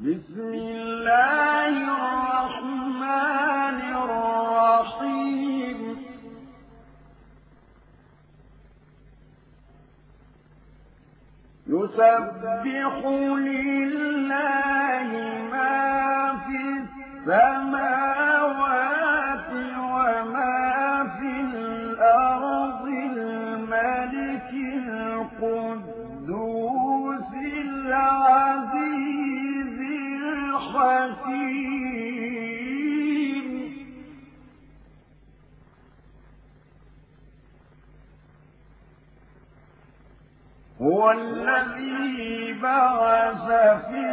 بسم الله الرحمن الرحيم. يسبح لله ما في السماوات هو الذي بعث في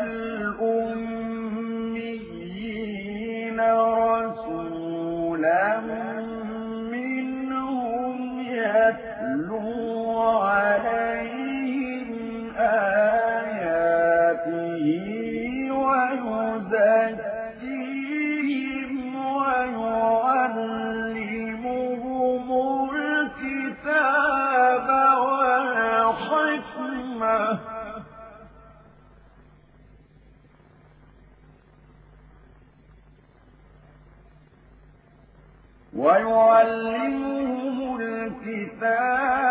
ويعلمهم الكتاب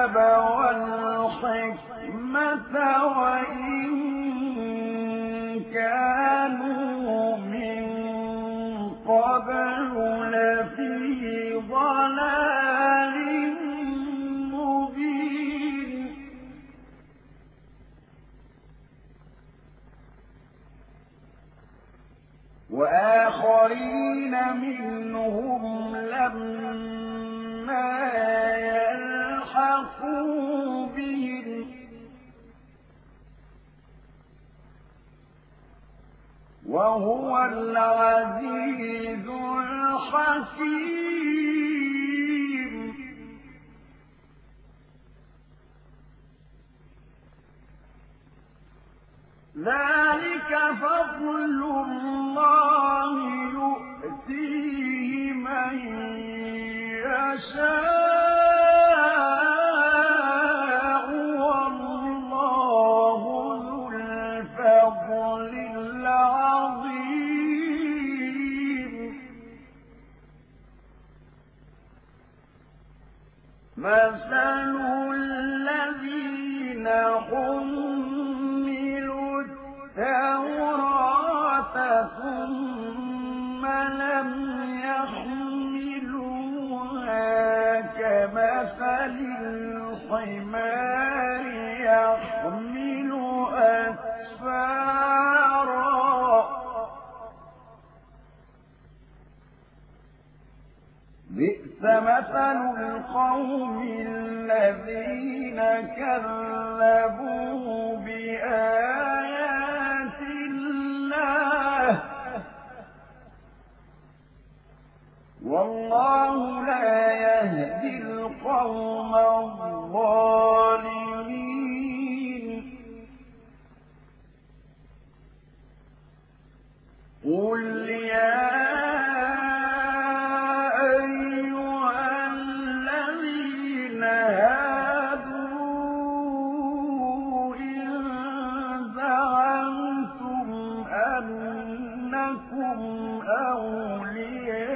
وآخرين منهم لما يلحقوا بهم. وهو العزيز الحكيم. ذلك فضل العظيم. مثل الذين حملوا التوراة بئس مثل القوم الذين كذبوا بآيات الله. والله لا يهدي القوم الظالمين. قل يا أنكم أولياء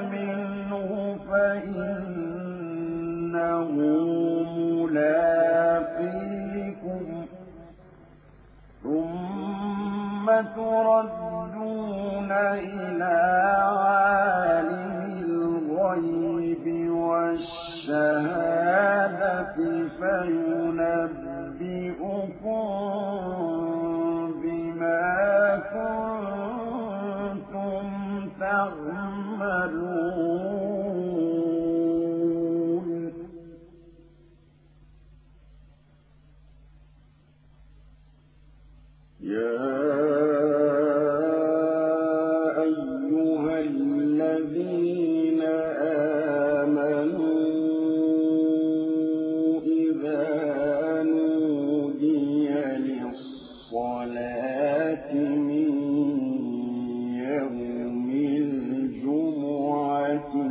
مِنْهُ فَإِنَّهُ مُلَاقِيكُمْ ۖ ثُمَّ تُرَدُّونَ إِلَىٰ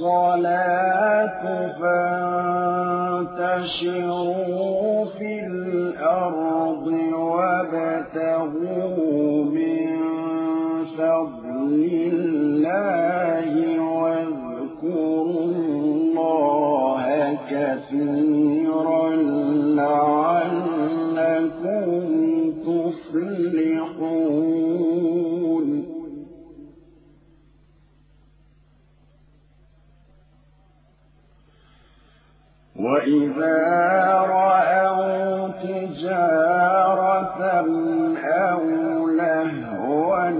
الصلاة فانتشروا في الأرض وابتغوا من فضل الله واذكروا الله كثيرا وإذا رأوا تجارة أو لهوا